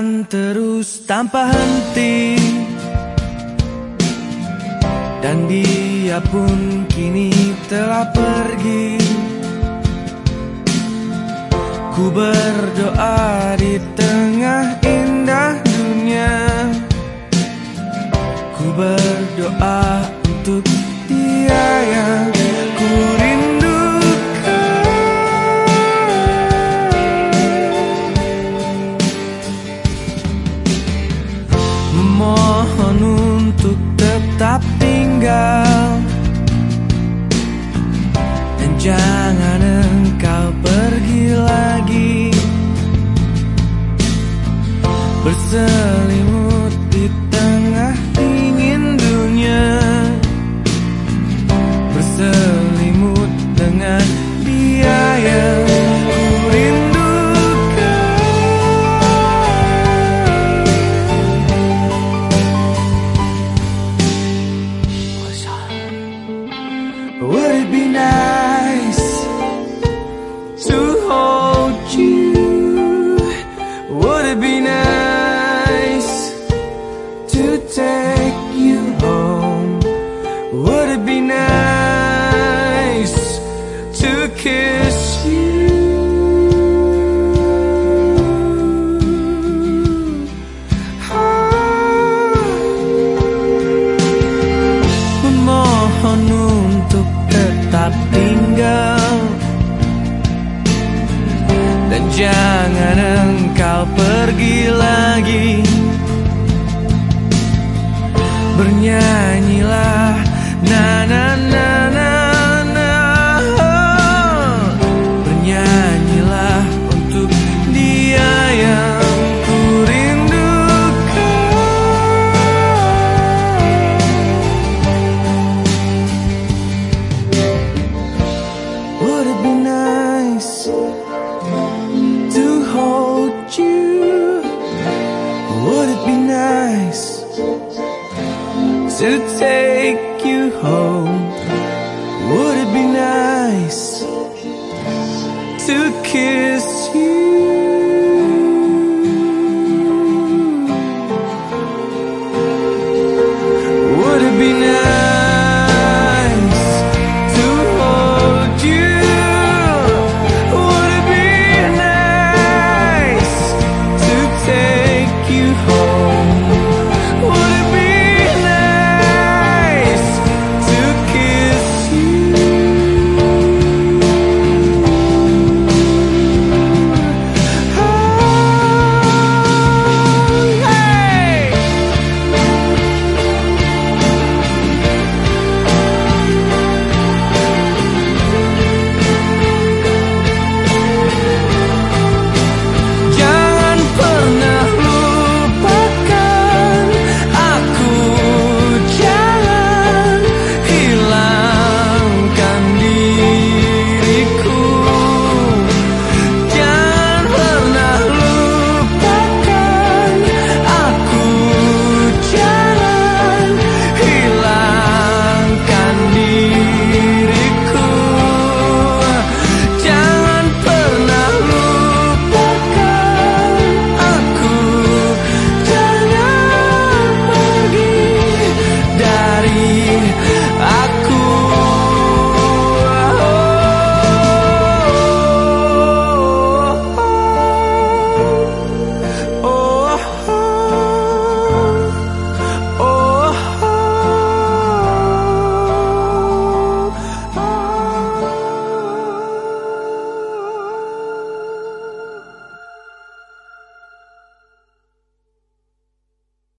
akan terus tanpa henti. Dan dia pun kini telah pergi. Ku berdoa di tengah indah dunia. Ku berdoa jangan engkau pergi lagi. Berselimut jangan engkau pergi take you home? Would it be nice to kiss